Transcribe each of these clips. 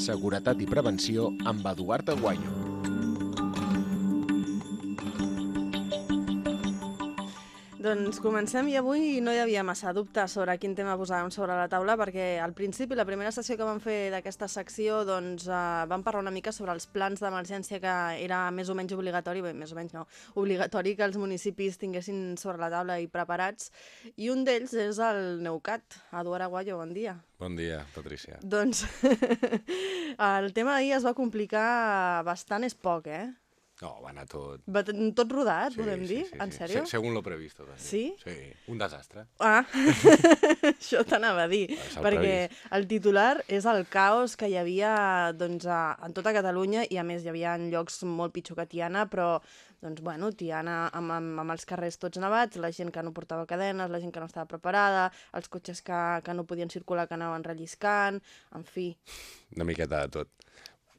seguretat i prevenció amb Eduard Aguayo. Doncs comencem i avui no hi havia massa dubte sobre quin tema posàvem sobre la taula perquè al principi, la primera sessió que vam fer d'aquesta secció, doncs eh, vam parlar una mica sobre els plans d'emergència que era més o menys obligatori, bé, més o menys no, obligatori que els municipis tinguessin sobre la taula i preparats, i un d'ells és el Neucat. Eduard Aguayo, bon dia. Bon dia, Patricia. Doncs el tema d'ahir es va complicar bastant, és poc, eh? No, va anar tot... Va tot rodat, podem dir? En sèrio? Se, según lo previsto. També. Sí? Sí, un desastre. Ah, això t'anava a dir, S'ha perquè previst. el titular és el caos que hi havia doncs, a, en tota Catalunya i a més hi havia en llocs molt pitjor que Tiana, però doncs, bueno, Tiana amb, amb, amb els carrers tots nevats, la gent que no portava cadenes, la gent que no estava preparada, els cotxes que, que no podien circular que anaven relliscant, en fi. Una miqueta de tot.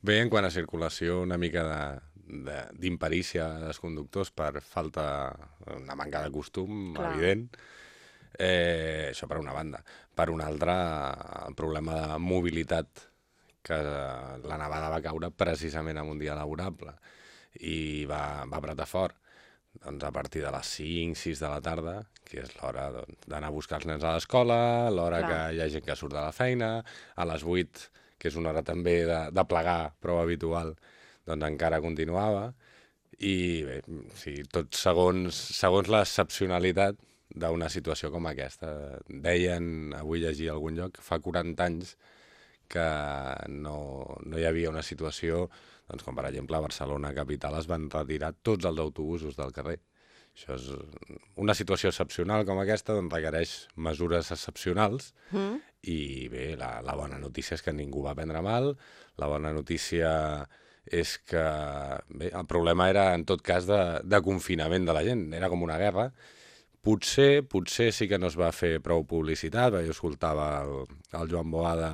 Bé, en quant a circulació, una mica de de- d'imperícia dels conductors per falta, una manca de costum, Clar. evident. Eh, això per una banda. Per una altra, el problema de mobilitat que la nevada va caure precisament en un dia laborable i va, va apretar fort. Doncs a partir de les 5, 6 de la tarda, que és l'hora doncs, d'anar a buscar els nens a l'escola, l'hora que hi ha gent que surt de la feina, a les 8, que és una hora també de, de plegar, prou habitual, doncs encara continuava. I bé, sí, tot segons, segons l'excepcionalitat d'una situació com aquesta. Deien, avui llegia a algun lloc, fa 40 anys que no, no hi havia una situació, doncs com per exemple a Barcelona capital es van retirar tots els autobusos del carrer. Això és una situació excepcional com aquesta, doncs requereix mesures excepcionals Mm? i bé, la, la bona notícia és que ningú va prendre mal, la bona notícia és que bé, el problema era en tot cas de, de confinament de la gent, era com una guerra, Potser, potser sí que no es va fer prou publicitat, jo escoltava el, el Joan Boada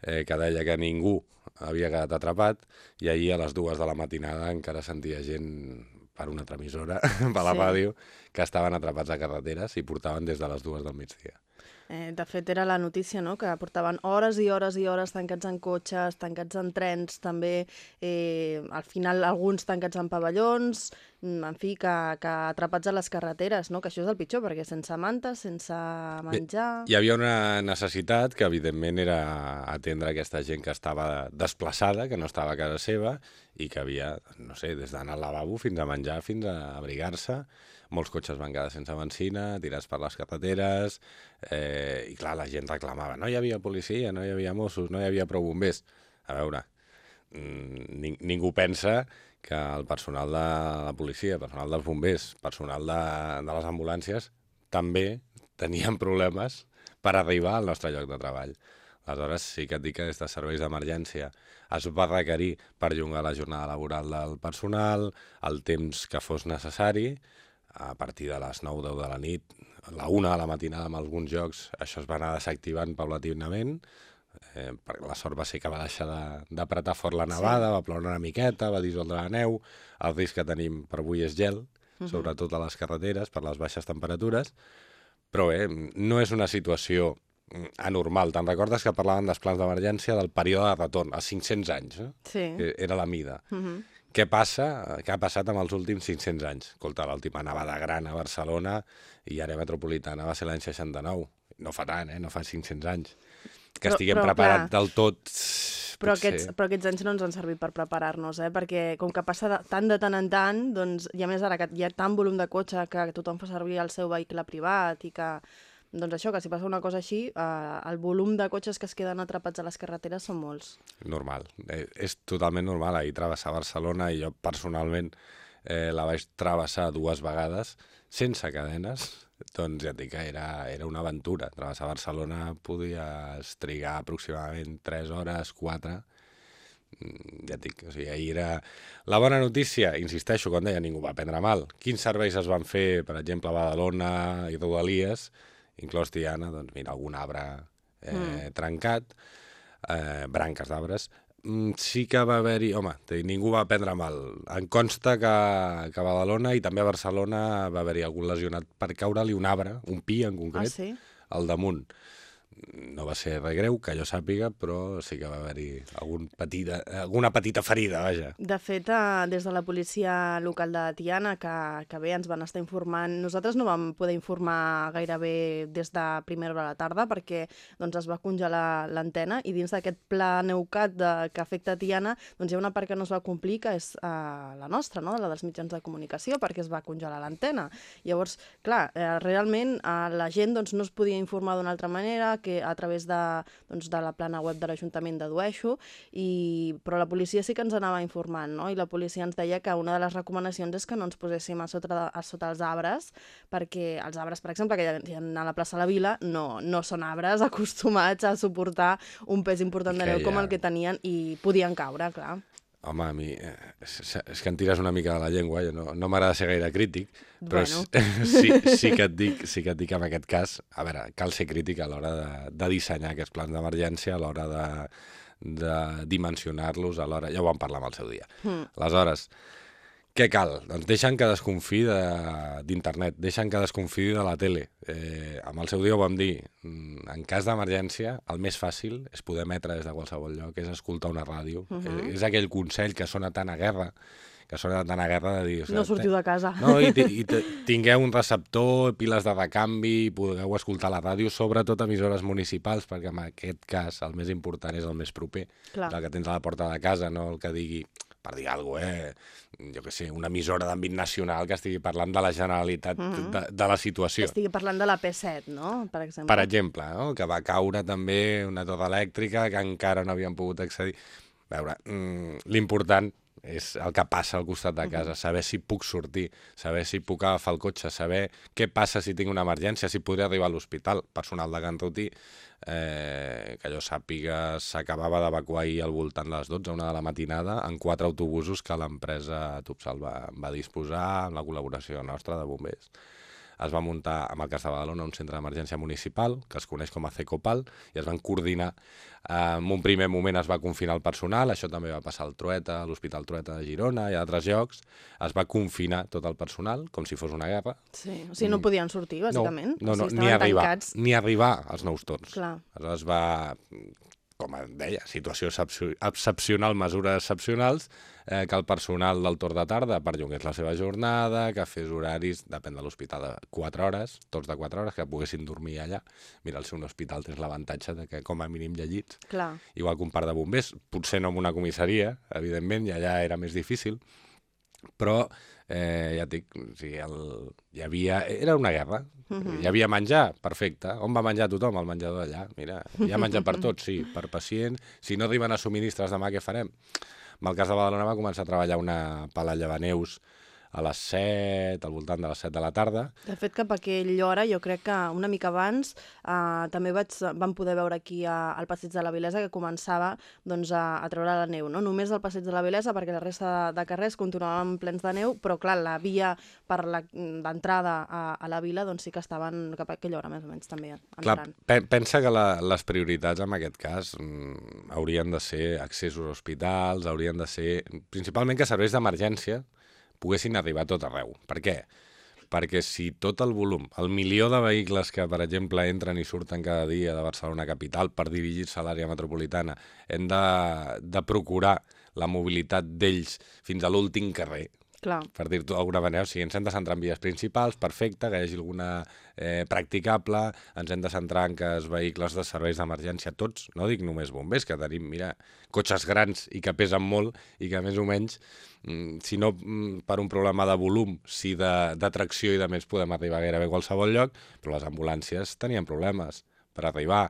eh, que deia que ningú havia quedat atrapat i ahir a les dues de la matinada encara sentia gent per una altra emissora, per la Sí. ràdio, que estaven atrapats a carreteres i portaven des de les dues del migdia. Eh, de fet, era la notícia, no?, que portaven hores i hores i hores tancats en cotxes, tancats en trens, també, eh, al final, alguns tancats en pavellons, mm, en fi, que, que atrapats a les carreteres, no?, que això és el pitjor, perquè sense mantes, sense menjar... Hi havia una necessitat que, evidentment, era atendre aquesta gent que estava desplaçada, que no estava a casa seva, i que havia, no sé, des d'anar al lavabo fins a menjar, fins a abrigar-se. Molts cotxes van quedar sense benzina, tirats per les carreteres, eh, i clar, la gent reclamava, no hi havia policia, no hi havia Mossos, no hi havia prou bombers. A veure, mm, ning ningú pensa que el personal de la policia, personal dels bombers, personal de, de les ambulàncies, també tenien problemes per arribar al nostre lloc de treball. Aleshores, sí que et dic que des de serveis d'emergència es va requerir perllongar la jornada laboral del personal, el temps que fos necessari, a partir de les 9 o 10 de la nit, a la 1 de la matinada en alguns jocs, això es va anar desactivant paulatinament, eh, perquè la sort va ser que va deixar de- d'apretar fort la nevada, sí. va ploure una miqueta, va dissoldre la neu, el risc que tenim per avui és gel, sobretot a les carreteres, per les baixes temperatures, però bé, no és una situació mm, anormal. Te'n recordes que parlaven dels plans d'emergència del període de retorn, als 500 anys, eh? Sí. que era la mida. Mhm. Què passa? Què ha passat amb els últims 500 anys? Escolta, l'última nevada gran a Barcelona i àrea metropolitana va ser l'any 69. No fa tant, eh? No fa 500 anys. Que Però- estiguem però, preparats clar, del tot... Però potser- aquests, però aquests anys no ens han servit per preparar-nos, eh? perquè com que passa de, tant de tant en tant, doncs, i a més ara que hi ha tant volum de cotxe que tothom fa servir el seu vehicle privat i que, doncs això, que si passa una cosa així, eh, el volum de cotxes que es queden atrapats a les carreteres són molts. Normal, eh, és totalment normal. Ahir travessar Barcelona i jo personalment eh, la vaig travessar dues vegades sense cadenes, doncs ja et dic que era, era una aventura. Travessar Barcelona podies trigar aproximadament 3 hores, 4, Mm, ja et dic, o sigui, ahir era... La bona notícia, insisteixo, com deia, ningú va prendre mal. Quins serveis es van fer, per exemple, a Badalona i Rodalies, inclòs Tiana, doncs mira, algun arbre eh, mm. trencat, eh, branques d'arbres, Mm, sí que va haver-hi... Home, ningú va prendre mal. Em consta que, que a Badalona i també a Barcelona va haver-hi algun lesionat per caure-li un arbre, un pi en Ah, concret, sí? al damunt. No va ser res greu, que jo sàpiga, però sí que va haver-hi algun petita, alguna petita ferida, vaja. De fet, eh, des de la policia local de Tiana, que, que bé ens van estar informant, nosaltres no vam poder informar gairebé des de primera hora de la tarda perquè doncs, es va congelar l'antena i dins d'aquest pla neucat de, que afecta Tiana doncs, hi ha una part que no es va complir que és eh, la nostra, no? la dels mitjans de comunicació, perquè es va congelar l'antena. Llavors, clar, eh, realment eh, la gent doncs, no es podia informar d'una altra manera que a través de, doncs, de la plana web de l'Ajuntament dedueixo, i... però la policia sí que ens anava informant, no? i la policia ens deia que una de les recomanacions és que no ens poséssim a sota, de, a sota els arbres, perquè els arbres, per exemple, que hi ha a la plaça de la Vila, no, no són arbres acostumats a suportar un pes important de neu com el que tenien i podien caure, clar. Home, a mi, eh, és, és que em tires una mica de la llengua, jo no, no m'agrada ser gaire crític, però Bueno. sí, sí, que et dic, sí que et dic en aquest cas, a veure, cal ser crític a l'hora de, de dissenyar aquests plans d'emergència, a l'hora de, de dimensionar-los, a l'hora... Ja ho vam parlar amb el seu dia. Mm. Aleshores, què cal? Doncs deixen que desconfiï de- d'internet, deixen que desconfiï de la tele. Eh, amb el seu dia ho vam dir, mm, en cas d'emergència, el més fàcil és poder emetre des de qualsevol lloc, és escoltar una ràdio. Uh -huh. eh, és aquell consell que sona tant a guerra, que sona tant a guerra de dir... o sigui, No sortiu de casa. no, i, i ti- tingueu un receptor, piles de recanvi, podeu escoltar la ràdio, sobretot emissores municipals, perquè en aquest cas el més important és el més proper, Clar. el que tens a la porta de casa, no el que digui, per dir alguna cosa, eh? jo què sé, una emissora d'àmbit nacional que estigui parlant de la Generalitat, Mhm. de, de la Que situació. estigui parlant de la P7, no? Per exemple. Per exemple, no? que va caure també una torre elèctrica que encara no havien pogut accedir. A veure, mm, l'important és el que passa al costat de casa, saber si puc sortir, saber si puc agafar el cotxe, saber què passa si tinc una emergència, si podré arribar a l'hospital. Personal de Can Rutí, eh, que jo sàpiga, s'acabava d'evacuar ahir al voltant de les 12, una de la matinada, en quatre autobusos que l'empresa Tupsal va, va disposar amb la col·laboració nostra de bombers es va muntar amb el cas de Badalona un centre d'emergència municipal, que es coneix com a CECOPAL, i es van coordinar. Eh, en un primer moment es va confinar el personal, això també va passar al Trueta, a l'Hospital Trueta de Girona i a altres llocs. Es va confinar tot el personal, com si fos una guerra. Sí, o sigui, no podien sortir, bàsicament. No, no, o sigui, no ni arribar, tancats. ni arribar als nous torns. Clar. Aleshores va, com deia, situació excepcio- excepcional, mesures excepcionals, eh, que el personal del torn de tarda perllongués la seva jornada, que fes horaris, depèn de l'hospital, de 4 hores, torns de 4 hores, que poguessin dormir allà. Mira, al ser un hospital tens l'avantatge de que com a mínim hi ha llits, Clar. igual que un parc de bombers, potser no en una comissaria, evidentment, i allà era més difícil, però eh, ja et dic, o sigui, el, hi havia, era una guerra, hi havia menjar, perfecte. On va menjar tothom? Al menjador allà. Mira, hi ha menjar per tots, sí, per pacients. Si no arriben a subministres demà, què farem? En el cas de Badalona va començar a treballar una pala llevaneus a les 7, al voltant de les 7 de la tarda, De fet, cap a aquella hora, jo crec que una mica abans, eh, també vaig, vam poder veure aquí a, al passeig de la Vilesa que començava doncs, a, a treure la neu. No? Només el passeig de la Vilesa, perquè la resta de, de carrers continuaven plens de neu, però clar, la via per la- d'entrada a, a la vila doncs, sí que estaven cap a aquella hora més o menys també Clar, entrant. pe pensa que la, les prioritats en aquest cas mm, haurien de ser accessos a hospitals, haurien de ser principalment que serveis d'emergència poguessin arribar tot arreu. Per què? Perquè si tot el volum, el milió de vehicles que, per exemple, entren i surten cada dia de Barcelona capital per dirigir-se a l'àrea metropolitana, hem de, de procurar la mobilitat d'ells fins a l'últim carrer, Clar. per dir-ho d'alguna manera, o sigui, ens hem de centrar en vies principals, perfecte, que hi hagi alguna eh, practicable, ens hem de centrar en que els vehicles de serveis d'emergència, tots, no dic només bombers, que tenim, mira, cotxes grans i que pesen molt i que més o menys, mm, si no mm, per un problema de volum, si de, de tracció i de més podem arribar gairebé a qualsevol lloc, però les ambulàncies tenien problemes per arribar.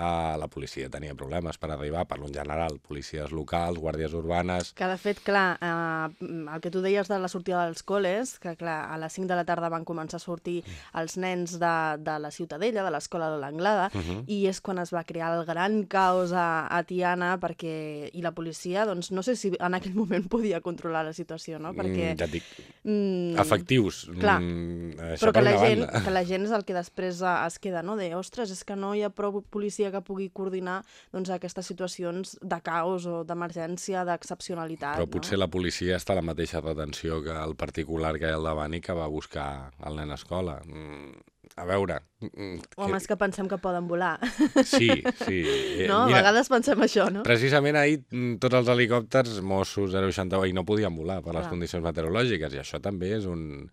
Uh, la policia tenia problemes per arribar, parlo en general, policies locals, guàrdies urbanes... Que de fet, clar, eh, el que tu deies de la sortida dels col·les, que clar, a les 5 de la tarda van començar a sortir els nens de, de la Ciutadella, de l'escola de l'Anglada, uh -huh. i és quan es va crear el gran caos a, a Tiana, perquè, i la policia, doncs no sé si en aquell moment podia controlar la situació, no? Perquè... Mm, ja et dic, Mm, efectius. clar. Mm, però que per la, gent, banda. que la gent és el que després es queda, no? De, ostres, és que no hi ha prou policia que pugui coordinar doncs, aquestes situacions de caos o d'emergència, d'excepcionalitat. Però potser no? la policia està a la mateixa retenció que el particular que hi ha al davant i que va buscar el nen a escola. Mm, a veure... mm, Home, és que pensem que poden volar. Sí, sí. Eh, No? A vegades pensem això, no? Precisament ahir mm, tots els helicòpters Mossos 061 ahir no podien volar per les Clar. condicions meteorològiques i això també és un...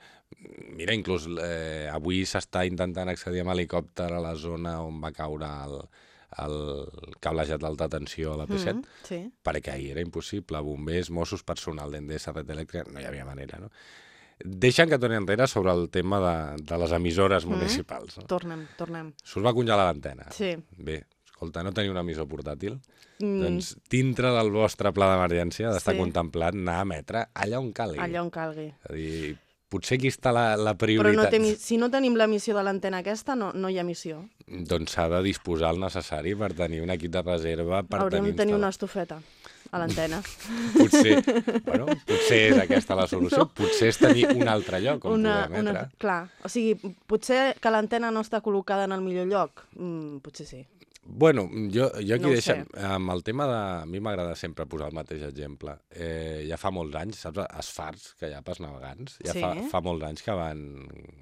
Mira, inclús eh, avui s'està intentant accedir amb helicòpter a la zona on va caure el, el cablejat d'alta tensió a la P7 Mm, sí. perquè ahir era impossible. Bombers, Mossos, personal d'Endesa, red elèctrica, no hi havia manera, no? Deixen que torni enrere sobre el tema de, de les emissores Mm. municipals. No? Tornem, tornem. S'us va congelar l'antena. Sí. Bé, escolta, no teniu un emissor portàtil? Mm, Doncs dintre del vostre pla d'emergència d'estar Sí. contemplat anar a emetre allà on calgui. allà on calgui. És a dir, potser aquí està la, la Però prioritat. no té, si no tenim l'emissió de l'antena aquesta, no, no hi ha emissió. Doncs s'ha de disposar el necessari per tenir un equip de reserva, per Hauríem de tenir una estufeta a l'antena. Potser, bueno, potser és aquesta la solució. No. Potser és tenir un altre lloc on una, poder emetre. una, clar, o sigui, potser que l'antena no està col·locada en el millor lloc. Mm, potser sí. Bueno, jo, jo aquí No sé. Amb el tema de... A mi m'agrada sempre posar el mateix exemple. Eh, ja fa molts anys, saps, els fars que hi ha pels navegants, ja Sí. fa, fa molts anys que van...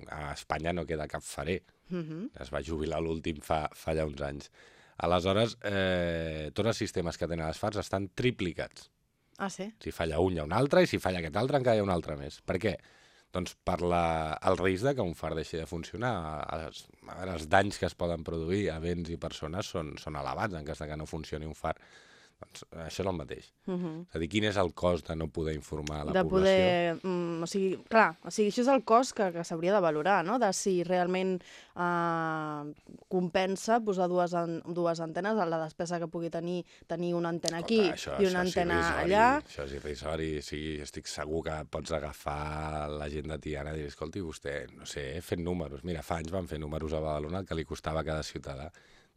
A Espanya no queda cap farer. Mm -hmm. Es va jubilar l'últim fa, fa ja uns anys. Aleshores, eh, tots els sistemes que tenen els fars estan triplicats. Ah, sí? Si falla un, hi ha un altre, i si falla aquest altre, encara hi ha un altre més. Per què? Doncs per la, el risc de que un far deixi de funcionar. Els, els danys que es poden produir a béns i persones són, són elevats en cas de que no funcioni un far. Doncs això és el mateix. Mm -hmm. És a dir, quin és el cost de no poder informar la de població? poder... Mm, o sigui, clar, o sigui, això és el cost que, que s'hauria de valorar, no? De si realment uh, compensa posar dues, an dues antenes a la despesa que pugui tenir tenir una antena aquí Escolta, això, i una això és antena irrisori, allà. Això és irrisori. O sigui, estic segur que pots agafar la gent de Tiana i dir, escolti, vostè, no sé, fent números. Mira, fa anys van fer números a Badalona que li costava a cada ciutadà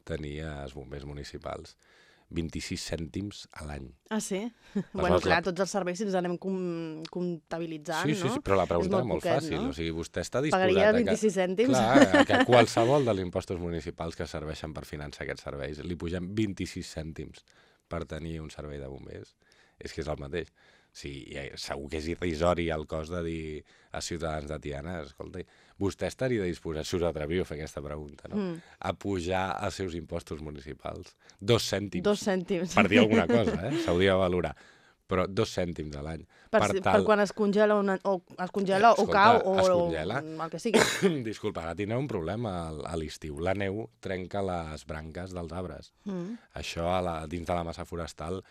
tenir els bombers municipals. 26 cèntims a l'any. Ah, sí? bueno, Aleshores, clar, la- tots els serveis si els anem com comptabilitzant, sí, sí, no? sí, però la pregunta És molt poquet, fàcil. no? O sigui, vostè està disposat Pagaria a que... 26 cèntims? Clar, que qualsevol dels impostos municipals que serveixen per finançar aquests serveis li pugem 26 cèntims per tenir un servei de bombers. És que és el mateix. O sigui, segur que és irrisori el cost de dir a ciutadans de Tiana, escolta, vostè estaria disposat, si us atreviu a fer aquesta pregunta, no? Mm. a pujar els seus impostos municipals. Dos cèntims. Dos cèntims. Per dir alguna cosa, eh? S'hauria de valorar. Però dos cèntims a l'any. Per, per, per quan es congela, una, o es congela o Escolta, cau o, es o congela. el que sigui. Disculpa, ara tindreu un problema al- a l'estiu. La neu trenca les branques dels arbres. Mm. Això a la, dins de la massa forestal,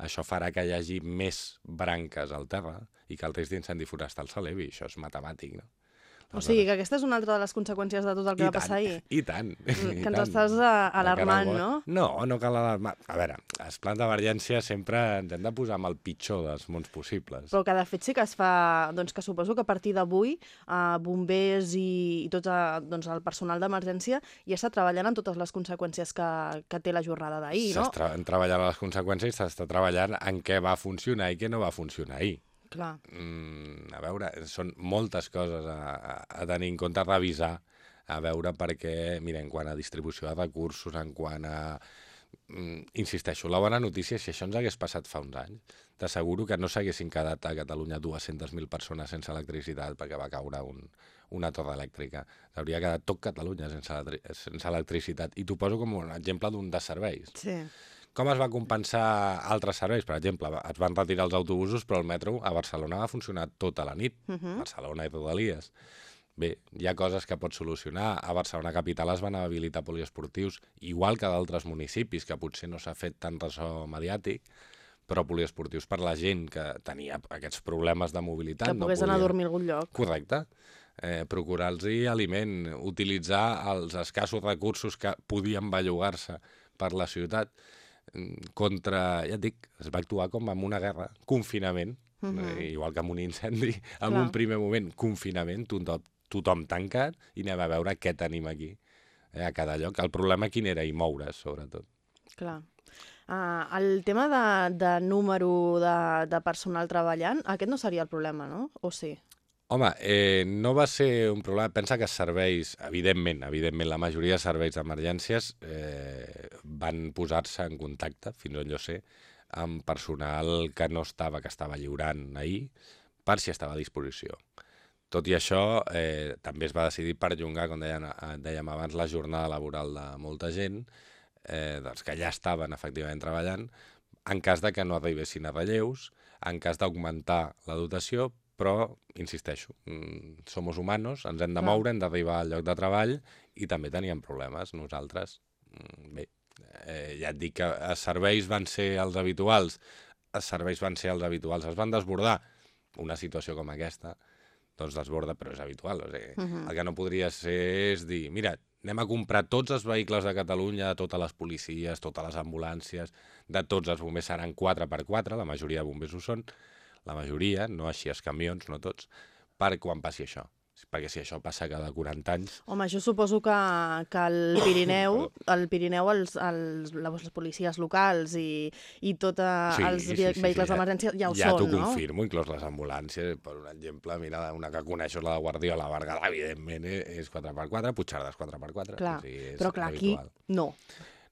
això farà que hi hagi més branques al terra i que el risc d'incendi forestal s'elevi. Això és matemàtic, no? O sigui, que aquesta és una altra de les conseqüències de tot el que I va passar tant, ahir. I tant. Mm, i que ens tant. estàs, alarmant, no? No, no cal alarmar. A veure, els plans d'emergència sempre ens hem de posar amb el pitjor dels mons possibles. Però que de fet sí que es fa, doncs que suposo que a partir d'avui eh, bombers i, i tot eh, doncs, el personal d'emergència ja està treballant en totes les conseqüències que, que té la jornada d'ahir, no? S'està treballant les conseqüències i s'està treballant en què va funcionar i què no va funcionar ahir. Clar. Mm, a veure, són moltes coses a, a, a tenir en compte, a revisar, a veure perquè, mira, en quant a distribució de recursos, en quant a... Mm, insisteixo, la bona notícia si això ens hagués passat fa uns anys, t'asseguro que no s'haguessin quedat a Catalunya 200.000 persones sense electricitat perquè va caure un, una torre elèctrica. S'hauria quedat tot Catalunya sense, sense electricitat. I t'ho poso com un exemple d'un de serveis. Sí. Com es va compensar altres serveis? Per exemple, es van retirar els autobusos, però el metro a Barcelona va funcionar tota la nit. Uh -huh. Barcelona i Rodalies. Bé, hi ha coses que pots solucionar. A Barcelona Capital es van habilitar poliesportius, igual que d'altres municipis, que potser no s'ha fet tant ressò mediàtic, però poliesportius per la gent que tenia aquests problemes de mobilitat. Que pogués anar a dormir a algun lloc. Correcte. Eh, Procurar-los aliment, utilitzar els escassos recursos que podien bellugar-se per la ciutat contra, ja et dic, es va actuar com en una guerra, confinament, uh Mhm. -huh. eh, igual que en un incendi, en Clar. un primer moment, confinament, tothom, tothom tancat, i anem a veure què tenim aquí, eh, a cada lloc. El problema quin era? I moure's, sobretot. Clar. Uh, el tema de, de número de, de personal treballant, aquest no seria el problema, no? O sí? Home, eh, no va ser un problema. Pensa que serveis, evidentment, evidentment, la majoria de serveis d'emergències eh, van posar-se en contacte, fins on jo sé, amb personal que no estava, que estava lliurant ahir, per si estava a disposició. Tot i això, eh, també es va decidir perllongar, com deien, eh, dèiem abans, la jornada laboral de molta gent, eh, doncs que ja estaven efectivament treballant, en cas de que no arribessin a relleus, en cas d'augmentar la dotació, però, insisteixo, mm, som humanos, ens hem de Clar. moure, hem d'arribar al lloc de treball i també teníem problemes nosaltres. Mm, Bé, eh, ja et dic que els serveis van ser els habituals, els serveis van ser els habituals, es van desbordar una situació com aquesta, doncs desborda, però és habitual. O sigui, Mhm. El que no podria ser és dir, mira, anem a comprar tots els vehicles de Catalunya, de totes les policies, totes les ambulàncies, de tots els bombers seran 4x4, la majoria de bombers ho són, la majoria, no així els camions, no tots, per quan passi això. Perquè si això passa cada 40 anys, Home, això suposo que, que el Pirineu, el Pirineu els, els, les policies locals i, i tots sí, els sí, sí, vehicles d'emergència ja ho ja són, t'ho no? confirmo, inclús les ambulàncies, per un exemple, mira, una que coneixes, la de Guardiola, Berguedà, evidentment, eh, és 4x4, Puigcerdà és 4x4. Clar, o sigui, és però clar, aquí habitual. no.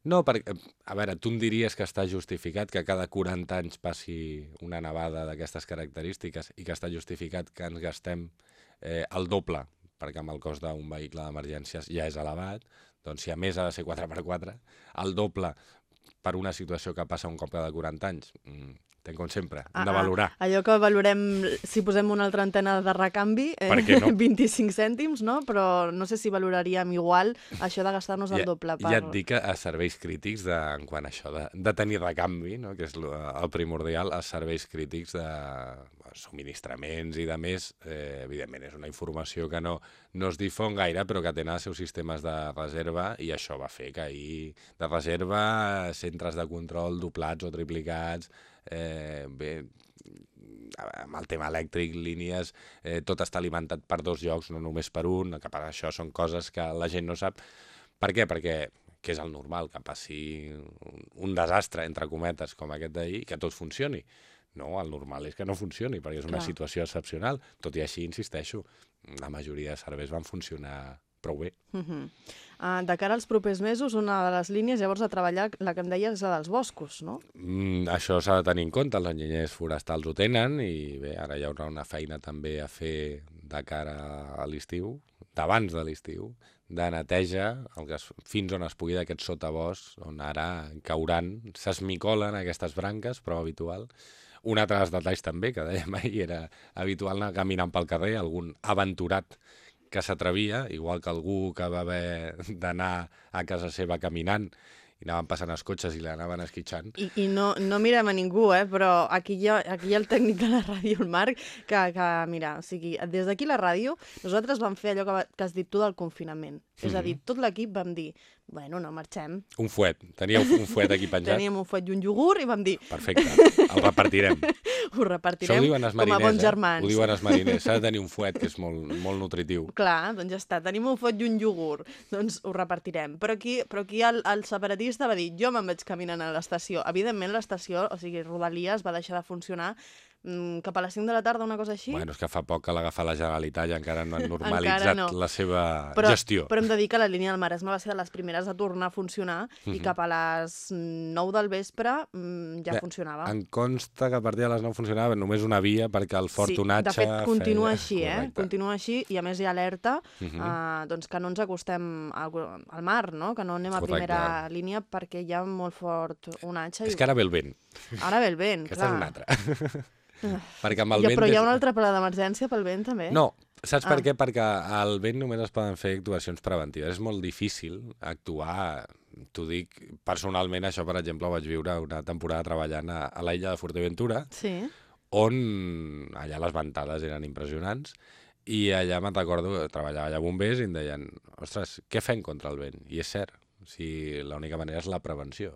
No, perquè, a veure, tu em diries que està justificat que cada 40 anys passi una nevada d'aquestes característiques i que està justificat que ens gastem eh, el doble, perquè amb el cost d'un vehicle d'emergències ja és elevat, doncs si a més ha de ser 4x4, el doble per una situació que passa un cop cada 40 anys, mm, ten com sempre, hem de Ah, ah, valorar. Allò que valorem, si posem una altra antena de recanvi, eh, no? 25 cèntims, no? Però no sé si valoraríem igual això de gastar-nos el Ja, doble. Per... ja et dic que a serveis crítics, de, en quant a això, de, de tenir recanvi, no? que és lo- el primordial, els serveis crítics de subministraments i de més, eh, evidentment és una informació que no, no es difon gaire, però que tenen els seus sistemes de reserva i això va fer que ahir de reserva, centres de control doblats o triplicats, eh, bé, amb el tema elèctric, línies, eh, tot està alimentat per dos llocs, no només per un, que per això són coses que la gent no sap. Per què? Perquè que és el normal, que passi un, un desastre, entre cometes, com aquest d'ahir, que tot funcioni. No, el normal és que no funcioni, perquè és una Clar. situació excepcional. Tot i així, insisteixo, la majoria de serveis van funcionar prou bé. Uh -huh. uh, de cara als propers mesos, una de les línies llavors a treballar, la que em deies, és la dels boscos, no? Mm, això s'ha de tenir en compte, els enginyers forestals ho tenen i bé, ara hi haurà una feina també a fer de cara a l'estiu, d'abans de l'estiu, de neteja el que es, fins on es pugui d'aquest sotabosc, on ara cauran, s'esmicolen aquestes branques, però habitual. Un altre dels detalls també, que dèiem ahir, era habitual anar caminant pel carrer, algun aventurat que s'atrevia, igual que algú que va haver d'anar a casa seva caminant i anaven passant els cotxes i l'anaven esquitxant. I, i no, no mirem a ningú, eh? però aquí hi, ha, aquí hi ha el tècnic de la ràdio, el Marc, que, que mira, o sigui, des d'aquí la ràdio, nosaltres vam fer allò que, va, que has dit tu del confinament. És a dir, tot l'equip vam dir, bueno, no marxem. Un fuet. Teníeu un fuet aquí penjat? Teníem un fuet i un iogurt i vam dir, Perfecte. El repartirem. ho repartirem ho els com a mariners, bons eh? germans. Ho diuen els mariners. S'ha de tenir un fuet que és molt, molt nutritiu. Clar, doncs ja està, tenim un fot i un iogurt, doncs ho repartirem. Però aquí, però aquí el, el separatista va dir, jo me'n vaig caminant a l'estació. Evidentment l'estació, o sigui, Rodalies va deixar de funcionar mm, cap a les 5 de la tarda, una cosa així. Bueno, és que fa poc que l'agafa la Generalitat i encara no han normalitzat no. la seva però, gestió. Però hem de dir que la línia del Maresme va ser de les primeres a tornar a funcionar Mhm. i cap a les 9 del vespre mm, ja Bé, funcionava. Em consta que a partir de les 9 funcionava només una via perquè el fortunatge... Sí, de fet, continua feia... així, eh? Correcte. Continua així i a més hi ha alerta Mhm. uh, doncs que no ens acostem al, al mar, no? Que no anem a Correcte. primera línia perquè hi ha molt fort onatge. És i que ara ve el vent. Ara ve el vent, Aquesta clar. és una altra. perquè amb el ja, vent... però hi ha des- un altre pla d'emergència pel vent, també? No, saps per Ah. què? Perquè al vent només es poden fer actuacions preventives. És molt difícil actuar, t'ho dic personalment, això per exemple ho vaig viure una temporada treballant a, a l'illa de Forteventura, Sí? on allà les ventades eren impressionants, i allà me'n recordo, treballava allà bombers i em deien, ostres, què fem contra el vent? I és cert, o sigui, l'única manera és la prevenció.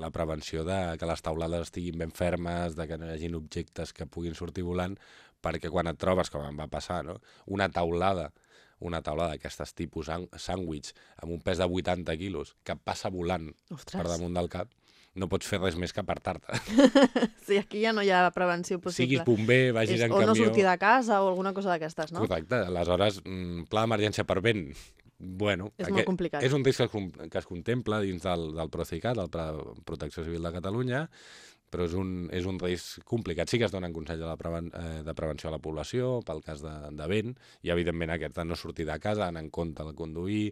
La prevenció de que les taulades estiguin ben fermes, de que no hi hagin objectes que puguin sortir volant, perquè quan et trobes, com em va passar, no? una taulada una taulada d'aquestes tipus sàndwich amb un pes de 80 quilos que passa volant Ostres, per damunt del cap, no pots fer res més que apartar-te. sí, aquí ja no hi ha prevenció Siguis possible. bomber, vagis És, en o no camió... sortir de casa o alguna cosa d'aquestes, no? Correcte. Aleshores, mm, pla d'emergència per vent. Bueno, És molt complicat. És un risc que es, que es contempla dins del, del Procicat, del Pla de Protecció Civil de Catalunya, però és un, és un risc complicat. Sí que es donen consells de, la preven eh, de prevenció a la població pel cas de, de vent i, evidentment, aquest de no sortir de casa, anar en compte de conduir,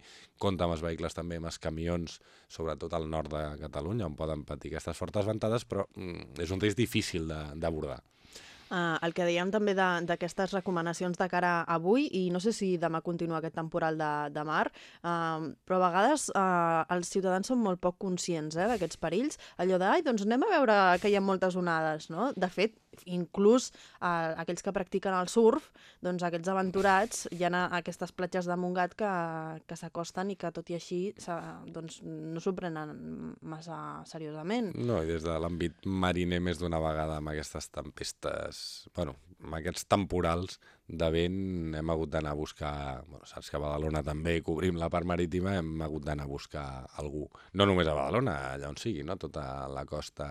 compte amb els vehicles també, amb els camions, sobretot al nord de Catalunya, on poden patir aquestes fortes ventades, però mm, és un risc difícil d'abordar. Uh, el que dèiem també d'aquestes recomanacions de cara avui, i no sé si demà continua aquest temporal de, de mar, uh, però a vegades uh, els ciutadans són molt poc conscients eh, d'aquests perills. Allò de, ai, doncs anem a veure que hi ha moltes onades, no? De fet, inclús uh, aquells que practiquen el surf, doncs aquests aventurats, hi ha aquestes platges de Montgat que, que s'acosten i que tot i així doncs, no s'ho prenen massa seriosament. No, i des de l'àmbit mariner més d'una vegada amb aquestes tempestes bueno, amb aquests temporals de vent hem hagut d'anar a buscar, bueno, saps que a Badalona també cobrim la part marítima, hem hagut d'anar a buscar algú, no només a Badalona, allà on sigui, no? tota la costa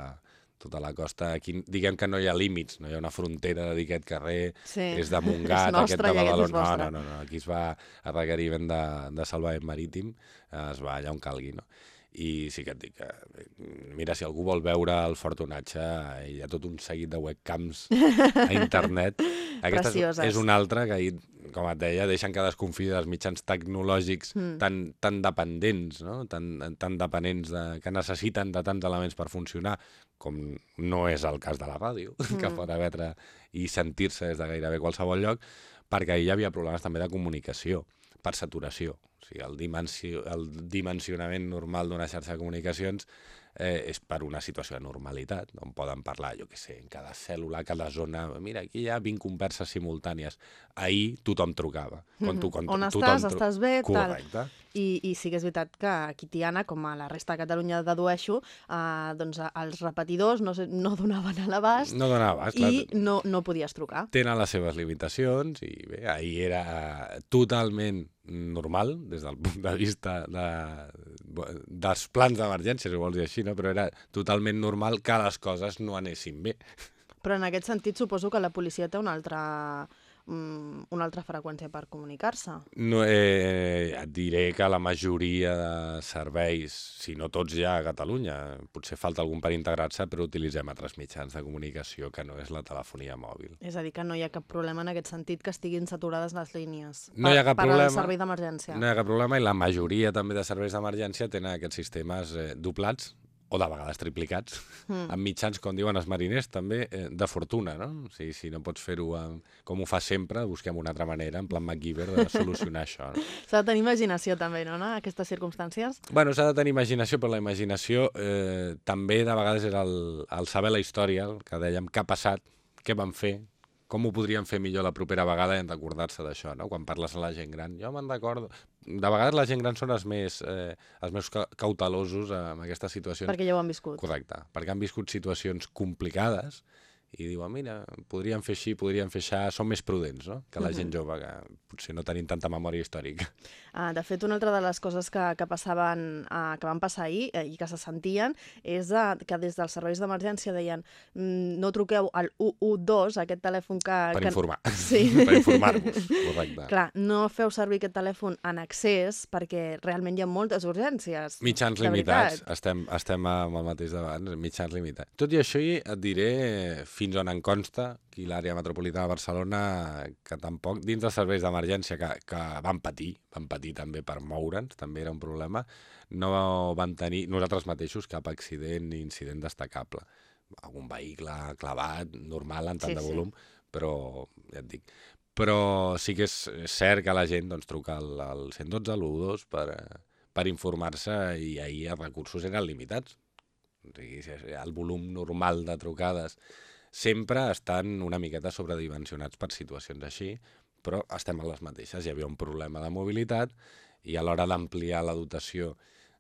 tota la costa, aquí diguem que no hi ha límits, no hi ha una frontera de dir aquest carrer sí. és de Montgat, és aquest de Badalona. No, no, no, no, aquí es va a requeriment de, de salvament marítim, es va allà on calgui, no? I sí que et dic que, mira, si algú vol veure el Fortunatge, hi ha tot un seguit de webcams a internet. Aquesta és, és una altra que, com et deia, deixen que desconfia dels mitjans tecnològics mm. tan, tan dependents, no? tan, tan dependents de, que necessiten de tants elements per funcionar, com no és el cas de la ràdio, mm. que pot emetre i sentir-se des de gairebé qualsevol lloc, perquè hi havia problemes també de comunicació per saturació. O sigui, el, dimensio, el dimensionament normal d'una xarxa de comunicacions eh, és per una situació de normalitat, on poden parlar, jo què sé, en cada cèl·lula, cada zona, mira, aquí hi ha 20 converses simultànies. Ahir tothom trucava. Quan tu, quan On tothom estàs? Estàs bé? Correcte. Tal. I, I sí que és veritat que aquí Tiana, com a la resta de Catalunya dedueixo, eh, doncs els repetidors no, no donaven a l'abast no donava abast, i clar. no, no podies trucar. Tenen les seves limitacions i bé, ahir era totalment normal des del punt de vista de, dels plans d'emergència, si vols dir així, no? però era totalment normal que les coses no anessin bé. Però en aquest sentit suposo que la policia té una altra una altra freqüència per comunicar-se? No, eh, et diré que la majoria de serveis, si no tots ja a Catalunya, potser falta algun per integrar-se, però utilitzem altres mitjans de comunicació que no és la telefonia mòbil. És a dir, que no hi ha cap problema en aquest sentit que estiguin saturades les línies no per, hi ha cap per problema, al servei d'emergència. No hi ha cap problema i la majoria també de serveis d'emergència tenen aquests sistemes eh, doblats o de vegades triplicats, mm. amb mitjans, com diuen els mariners, també eh, de fortuna, no? O sigui, si no pots fer-ho com ho fa sempre, busquem una altra manera, en plan MacGyver, de solucionar això. No? S'ha de tenir imaginació també, no, no? aquestes circumstàncies? Bueno, s'ha de tenir imaginació, però la imaginació eh, també de vegades és el, el saber la història, el que dèiem, què ha passat, què van fer, com ho podríem fer millor la propera vegada en recordar-se d'això, no? Quan parles a la gent gran. Jo me'n recordo... De vegades la gent gran són els més, eh, els més cautelosos en aquestes situacions. Perquè ja ho han viscut. Correcte, perquè han viscut situacions complicades i diuen, mira, podríem fer així, podríem fer això, són més prudents, no?, que la gent jove, que potser no tenim tanta memòria històrica. Ah, de fet, una altra de les coses que, que passaven, ah, que van passar ahir eh, i que se sentien és ah, que des dels serveis d'emergència deien mm, no truqueu al 112, aquest telèfon que... Per que... informar, sí. per informar-vos, correcte. Clar, no feu servir aquest telèfon en accés perquè realment hi ha moltes urgències. Mitjans limitats, estem, estem amb el mateix d'abans, mitjans limitats. Tot i això, et diré, fins on en consta, aquí l'àrea metropolitana de Barcelona, que tampoc, dins dels serveis d'emergència que, que van patir, van patir també per moure'ns, també era un problema, no van tenir nosaltres mateixos cap accident ni incident destacable. Algun vehicle clavat, normal, en tant sí, de volum, sí. però ja et dic. Però sí que és cert que la gent doncs, truca al, al 112, al 112, per, per informar-se i ahir els recursos eren limitats. O sigui, el volum normal de trucades sempre estan una miqueta sobredimensionats per situacions així, però estem a les mateixes. Hi havia un problema de mobilitat i a l'hora d'ampliar la dotació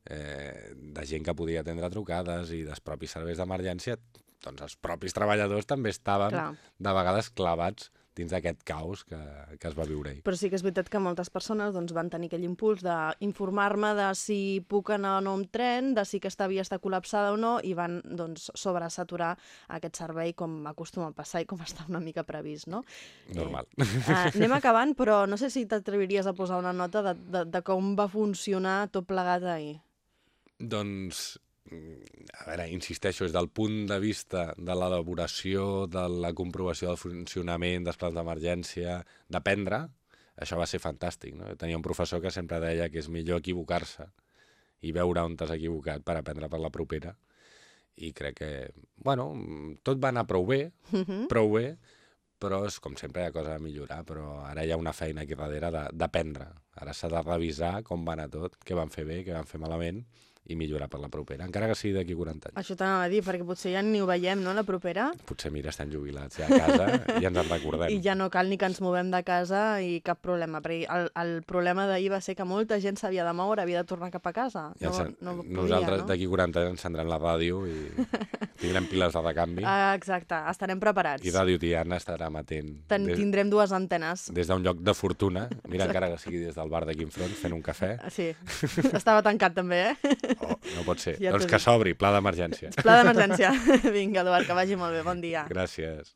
eh, de gent que podia atendre trucades i dels propis serveis d'emergència, doncs els propis treballadors també estaven Clar. de vegades clavats dins d'aquest caos que, que es va viure ahir. Però sí que és veritat que moltes persones doncs, van tenir aquell impuls d'informar-me de si puc anar o no amb tren, de si aquesta via està col·lapsada o no, i van doncs, sobresaturar aquest servei com acostuma a passar i com està una mica previst, no? Normal. Eh, eh, anem acabant, però no sé si t'atreviries a posar una nota de, de, de com va funcionar tot plegat ahir. Doncs a veure, insisteixo, des del punt de vista de l'elaboració, de la comprovació del funcionament dels plans d'emergència, d'aprendre, això va ser fantàstic. No? Tenia un professor que sempre deia que és millor equivocar-se i veure on t'has equivocat per aprendre per la propera. I crec que, bueno, tot va anar prou bé, uh -huh. prou bé, però és com sempre hi ha cosa a millorar, però ara hi ha una feina aquí darrere d'aprendre. Ara s'ha de revisar com va anar tot, què van fer bé, què van fer malament, i millorar per la propera, encara que sigui d'aquí 40 anys. Això t'anava a dir, perquè potser ja ni ho veiem, no, la propera? Potser, mira, estan jubilats ja a casa i ens en recordem. I ja no cal ni que ens movem de casa i cap problema, perquè el, el problema d'ahir va ser que molta gent s'havia de moure, havia de tornar cap a casa. Ja no, no podia, nosaltres no? d'aquí 40 anys encendrem la ràdio i tindrem piles de recanvi. Ah, exacte, estarem preparats. I Ràdio Tiana estarà amatent. Ten, des, tindrem dues antenes. Des d'un lloc de fortuna, mira, encara que sigui des del bar d'aquí enfront, fent un cafè. Sí, estava tancat també, eh? Oh, no pot ser. Ja doncs que s'obri, pla d'emergència. Pla d'emergència. Vinga, Eduard, que vagi molt bé. Bon dia. Gràcies.